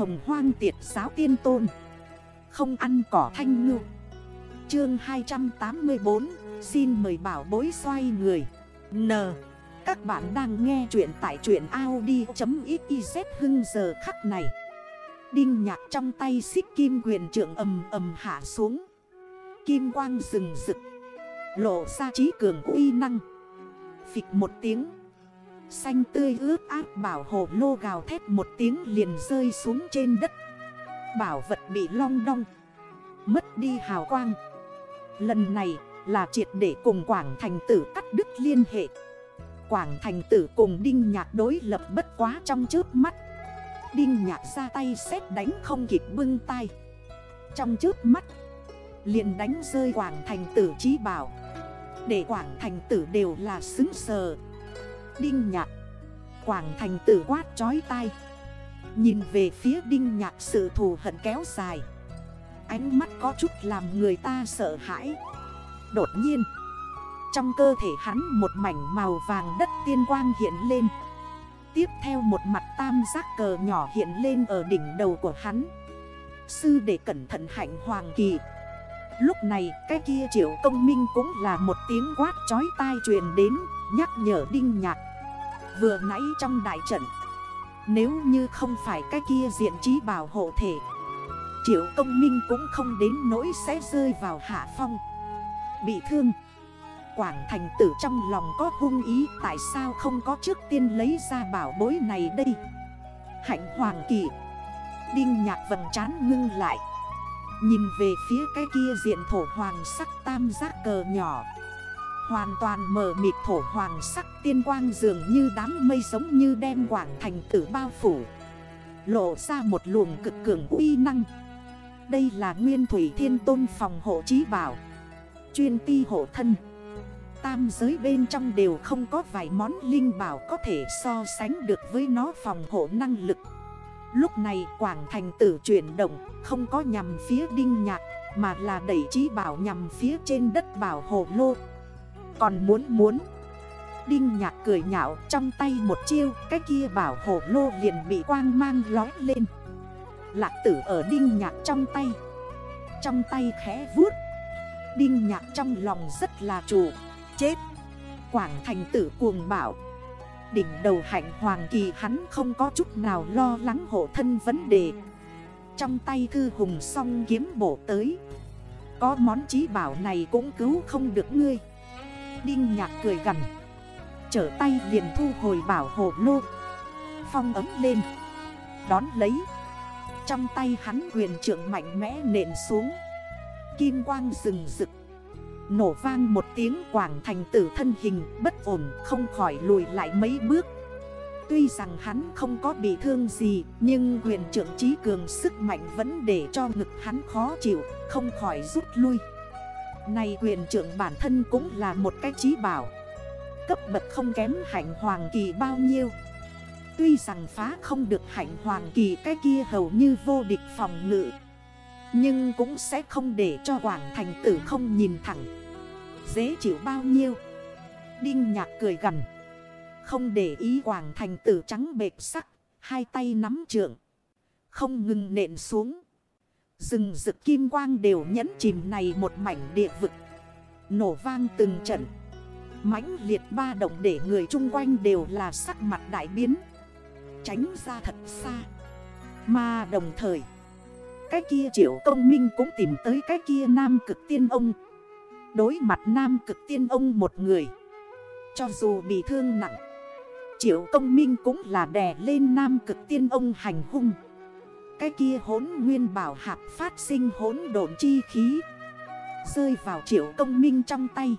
hồng hoang tiệt giáo tiên tôn. Không ăn cỏ thanh ngư. Chương 284 Xin mời bảo bối xoay người. N. Các bạn đang nghe chuyện tại truyện Audi.xyz hưng giờ khắc này. Đinh nhạc trong tay xích kim quyền trượng ầm ầm hạ xuống. Kim quang rừng rực. Lộ ra trí cường uy năng. Phịch một tiếng. Xanh tươi ướt áp bảo hộ lô gào thét một tiếng liền rơi xuống trên đất. Bảo vật bị long đong, Mất đi hào quang. Lần này là triệt để cùng Quảng Thành Tử cắt đứt liên hệ. Quảng Thành Tử cùng Đinh Nhạc đối lập bất quá trong trước mắt. Đinh Nhạc ra tay xét đánh không kịp bưng tay Trong trước mắt, liền đánh rơi Quảng Thành Tử trí bảo. Để Quảng Thành Tử đều là xứng sờ. Đinh Nhạc. Quảng Thành Tử quát chói tay Nhìn về phía Đinh Nhạc sự thù hận kéo dài. Ánh mắt có chút làm người ta sợ hãi. Đột nhiên, Trong cơ thể hắn một mảnh màu vàng đất tiên quang hiện lên. Tiếp theo một mặt tam giác cờ nhỏ hiện lên ở đỉnh đầu của hắn. Sư để cẩn thận hạnh hoàng kỳ. Lúc này, cái kia triệu công minh cũng là một tiếng quát chói tai truyền đến, Nhắc nhở đinh nhạc. Vừa nãy trong đại trận. Nếu như không phải cái kia diện trí bảo hộ thể, Triệu công minh cũng không đến nỗi sẽ rơi vào hạ phong. Bị thương, Quảng thành tử trong lòng có hung ý, Tại sao không có trước tiên lấy ra bảo bối này đây? Hạnh hoàng kỳ, Đinh nhạc vầng trán ngưng lại. Nhìn về phía cái kia diện thổ hoàng sắc tam giác cờ nhỏ. Hoàn toàn mở mịt thổ hoàng sắc tiên quang dường như đám mây giống như đem quảng thành tử bao phủ. Lộ ra một luồng cực cường uy năng. Đây là nguyên thủy thiên tôn phòng hộ trí bảo. Chuyên ti hộ thân. Tam giới bên trong đều không có vài món linh bảo có thể so sánh được với nó phòng hộ năng lực. Lúc này Quảng Thành tử chuyển động, không có nhằm phía đinh nhạc, Mà là đẩy trí bảo nhằm phía trên đất bảo hộ lô. Còn muốn muốn. Đinh nhạc cười nhạo trong tay một chiêu, Cái kia bảo hổ lô liền bị quang mang lói lên. Lạc tử ở đinh nhạc trong tay. Trong tay khẽ vuốt. Đinh nhạc trong lòng rất là chủ Chết. Quảng thành tử cuồng bảo. Đỉnh đầu hạnh hoàng kỳ hắn không có chút nào lo lắng hộ thân vấn đề. Trong tay thư hùng song kiếm bổ tới. Có món trí bảo này cũng cứu không được ngươi. Đinh nhạc cười gần Trở tay liền thu hồi bảo hộ lô. Phong ấm lên. Đón lấy. Trong tay hắn quyền trưởng mạnh mẽ nện xuống. Kim quang rừng rực. Nổ vang một tiếng quảng thành tử thân hình bất ổn không khỏi lùi lại mấy bước. Tuy rằng hắn không có bị thương gì, Nhưng quyền trưởng trí cường sức mạnh vẫn để cho ngực hắn khó chịu, Không khỏi rút lui. Này quyền trưởng bản thân cũng là một cái trí bảo. Cấp bậc không kém hạnh hoàng kỳ bao nhiêu. Tuy rằng phá không được hạnh hoàng kỳ cái kia hầu như vô địch phòng ngự. Nhưng cũng sẽ không để cho Quảng Thành Tử không nhìn thẳng. Dễ chịu bao nhiêu? Đinh nhạc cười gần Không để ý Quảng Thành Tử trắng bệt sắc, Hai tay nắm trượng. Không ngừng nện xuống. Rừng rực kim quang đều nhấn chìm này một mảnh địa vực. Nổ vang từng trận. Mãnh liệt ba động để người chung quanh đều là sắc mặt đại biến. Tránh ra thật xa. Mà đồng thời, Cái kia triệu công minh cũng tìm tới cái kia nam cực tiên ông. Đối mặt nam cực tiên ông một người, Cho dù bị thương nặng, Triệu công minh cũng là đè lên nam cực tiên ông hành hung. Cái kia hốn nguyên bảo hạp phát sinh hốn độn chi khí. Rơi vào triệu công minh trong tay.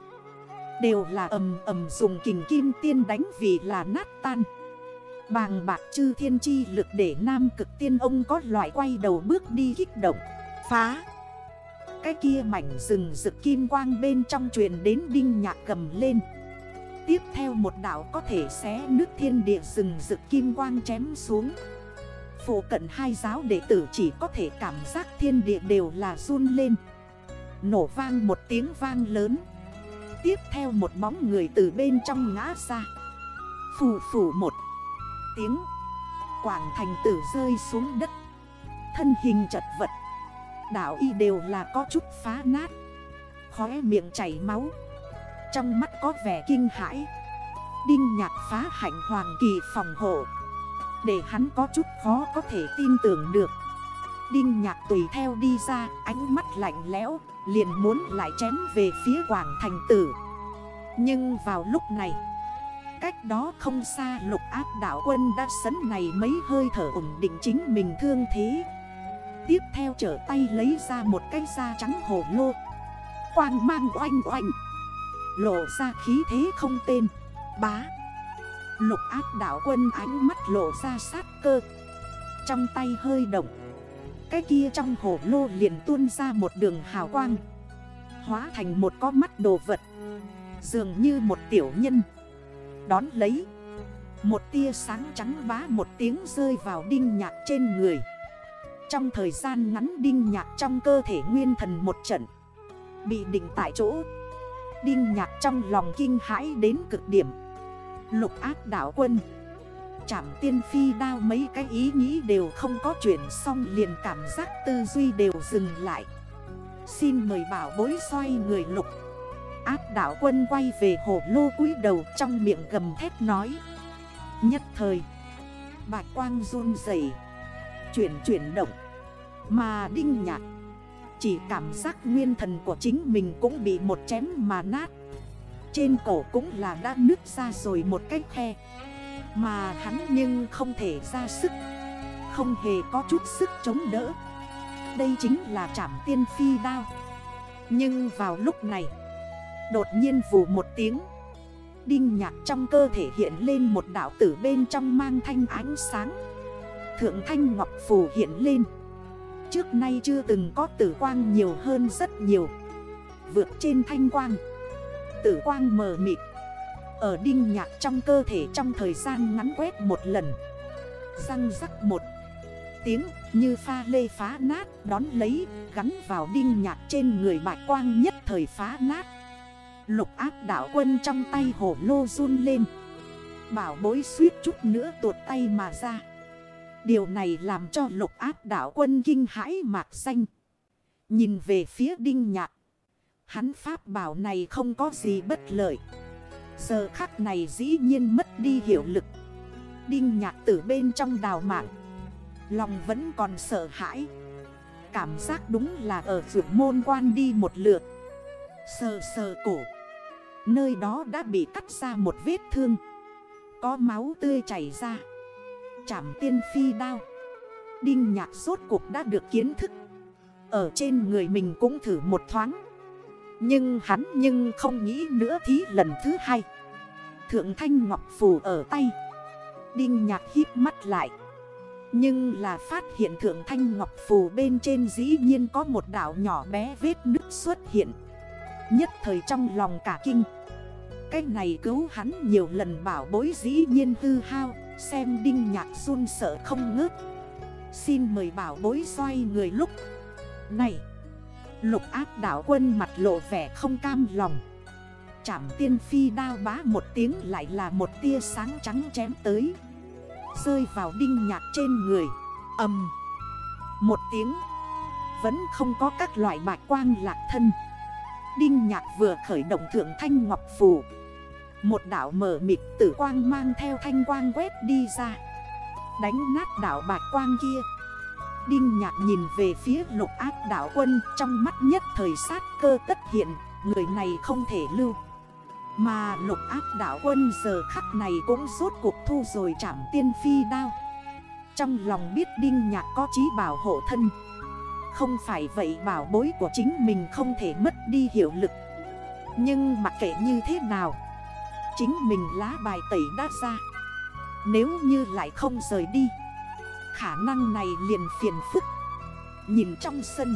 Đều là ầm ầm dùng kình kim tiên đánh vì là nát tan. Bàng bạc chư thiên chi lực để nam cực tiên ông có loại quay đầu bước đi kích động, Phá. Cái kia mảnh rừng rực kim quang bên trong truyền đến đinh nhạc cầm lên. Tiếp theo một đảo có thể xé nước thiên địa rừng rực kim quang chém xuống. Phổ cận hai giáo đệ tử chỉ có thể cảm giác thiên địa đều là run lên. Nổ vang một tiếng vang lớn. Tiếp theo một bóng người từ bên trong ngã ra. Phù phù một tiếng. Quảng thành tử rơi xuống đất. Thân hình chật vật. Đảo y đều là có chút phá nát. Khóe miệng chảy máu. Trong mắt có vẻ kinh hãi. Đinh nhạc phá hạnh hoàng kỳ phòng hộ. Để hắn có chút khó có thể tin tưởng được. Đinh nhạc tùy theo đi ra, Ánh mắt lạnh lẽo, Liền muốn lại chém về phía Quảng Thành Tử. Nhưng vào lúc này, Cách đó không xa lục áp đảo quân đã sấn này mấy hơi thở ổn định chính mình thương thế. Tiếp theo trở tay lấy ra một cái da trắng hổ lô. Quang mang oanh oanh. Lộ ra khí thế không tên, Bá. Lục ác đảo quân ánh mắt lộ ra sát cơ. Trong tay hơi động. Cái kia trong hổ lô liền tuôn ra một đường hào quang. Hóa thành một có mắt đồ vật. Dường như một tiểu nhân. Đón lấy. Một tia sáng trắng bá một tiếng rơi vào đinh nhạc trên người. Trong thời gian ngắn đinh nhạc trong cơ thể nguyên thần một trận. Bị định tại chỗ. Đinh nhạc trong lòng kinh hãi đến cực điểm. Lục ác đảo quân. Chảm tiên phi đao mấy cái ý nghĩ đều không có chuyện xong liền cảm giác tư duy đều dừng lại. Xin mời bảo bối xoay người lục. Ác đảo quân quay về hồ lô cúi đầu trong miệng gầm thét nói. Nhất thời, Bạch quang run dày Chuyển chuyển động, Mà đinh nhạc, Chỉ cảm giác nguyên thần của chính mình cũng bị một chém mà nát. Trên cổ cũng là đã nứt ra rồi một cái khe. Mà hắn nhưng không thể ra sức, Không hề có chút sức chống đỡ. Đây chính là trảm tiên phi đao. Nhưng vào lúc này, Đột nhiên vù một tiếng. Đinh nhạc trong cơ thể hiện lên một đảo tử bên trong mang thanh ánh sáng. Thượng thanh ngọc phù hiện lên. Trước nay chưa từng có tử quang nhiều hơn rất nhiều. Vượt trên thanh quang. Tử quang mờ mịt. Ở đinh nhạc trong cơ thể trong thời gian ngắn quét một lần. Răng rắc một tiếng như pha lê phá nát, Đón lấy, gắn vào đinh nhạc trên người bạch quang nhất thời phá nát. Lục áp đảo quân trong tay hổ lô run lên. Bảo bối suýt chút nữa tuột tay mà ra. Điều này làm cho lục áp đảo quân kinh hãi mạc xanh. Nhìn về phía đinh nhạc Hắn pháp bảo này không có gì bất lợi. Giờ khắc này dĩ nhiên mất đi hiệu lực. Đinh nhạc từ bên trong đào mạng. Lòng vẫn còn sợ hãi. Cảm giác đúng là ở vượt môn quan đi một lượt. Sờ sờ cổ. Nơi đó đã bị cắt ra một vết thương. Có máu tươi chảy ra. Chảm tiên phi đao. Đinh nhạc rốt cuộc đã được kiến thức. Ở trên người mình cũng thử một thoáng. Nhưng hắn nhưng không nghĩ nữa thí lần thứ hai. Thượng thanh ngọc phù ở tay. Đinh nhạc hít mắt lại. Nhưng là phát hiện thượng thanh ngọc phù bên trên dĩ nhiên có một đảo nhỏ bé vết nứt xuất hiện. Nhất thời trong lòng cả kinh. Cái này cứu hắn nhiều lần bảo bối dĩ nhiên hư hao, Xem đinh nhạc run sợ không ngớt. Xin mời bảo bối xoay người lúc Này. Lục ác đảo quân mặt lộ vẻ không cam lòng. Chảm tiên phi đao bá một tiếng lại là một tia sáng trắng chém tới. Rơi vào đinh nhạc trên người. Âm Một tiếng. Vẫn không có các loại bạch quang lạc thân. Đinh nhạc vừa khởi động thượng thanh ngọc phù. Một đảo mở mịt tử quang mang theo thanh quang quét đi ra. Đánh nát đảo bạch quang kia. Đinh nhạc nhìn về phía lục ác đảo quân, Trong mắt nhất thời sát cơ tất hiện, Người này không thể lưu. Mà lục ác đảo quân giờ khắc này cũng rốt cuộc thu rồi chạm tiên phi đao. Trong lòng biết đinh nhạc có chí bảo hộ thân. Không phải vậy bảo bối của chính mình không thể mất đi hiệu lực. Nhưng mặc kệ như thế nào, Chính mình lá bài tẩy đã ra. Nếu như lại không rời đi Khả năng này liền phiền phức. Nhìn trong sân,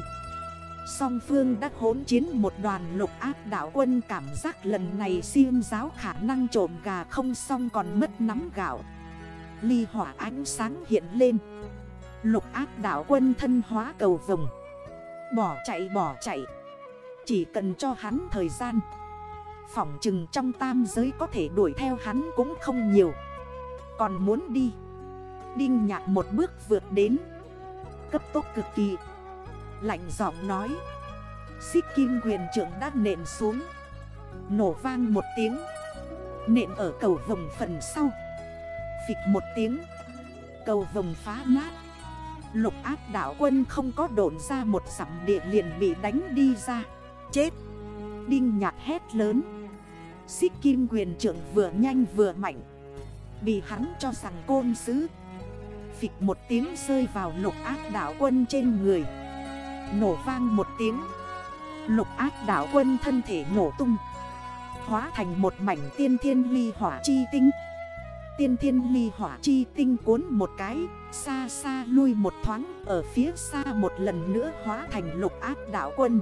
Song phương đã hỗn chiến một đoàn lục ác đảo quân cảm giác lần này siêu giáo khả năng trộm gà không xong còn mất nắm gạo. Ly hỏa ánh sáng hiện lên. Lục ác đảo quân thân hóa cầu vồng. Bỏ chạy bỏ chạy. Chỉ cần cho hắn thời gian. Phỏng chừng trong tam giới có thể đuổi theo hắn cũng không nhiều. Còn muốn đi. Đinh nhạc một bước vượt đến. Cấp tốc cực kỳ. Lạnh giọng nói. Xích kim quyền trưởng đã nện xuống. Nổ vang một tiếng. Nện ở cầu vồng phần sau. Phịch một tiếng. Cầu vồng phá nát. Lục áp đảo quân không có độn ra một sẵm địa liền bị đánh đi ra. Chết. Đinh nhạc hét lớn. Xích kim quyền trưởng vừa nhanh vừa mạnh. Bị hắn cho rằng côn sứ. Phịch một tiếng rơi vào lục ác đảo quân trên người. Nổ vang một tiếng. Lục ác đảo quân thân thể nổ tung. Hóa thành một mảnh tiên thiên ly hỏa chi tinh. Tiên thiên ly hỏa chi tinh cuốn một cái, Xa xa lui một thoáng, Ở phía xa một lần nữa hóa thành lục ác đảo quân.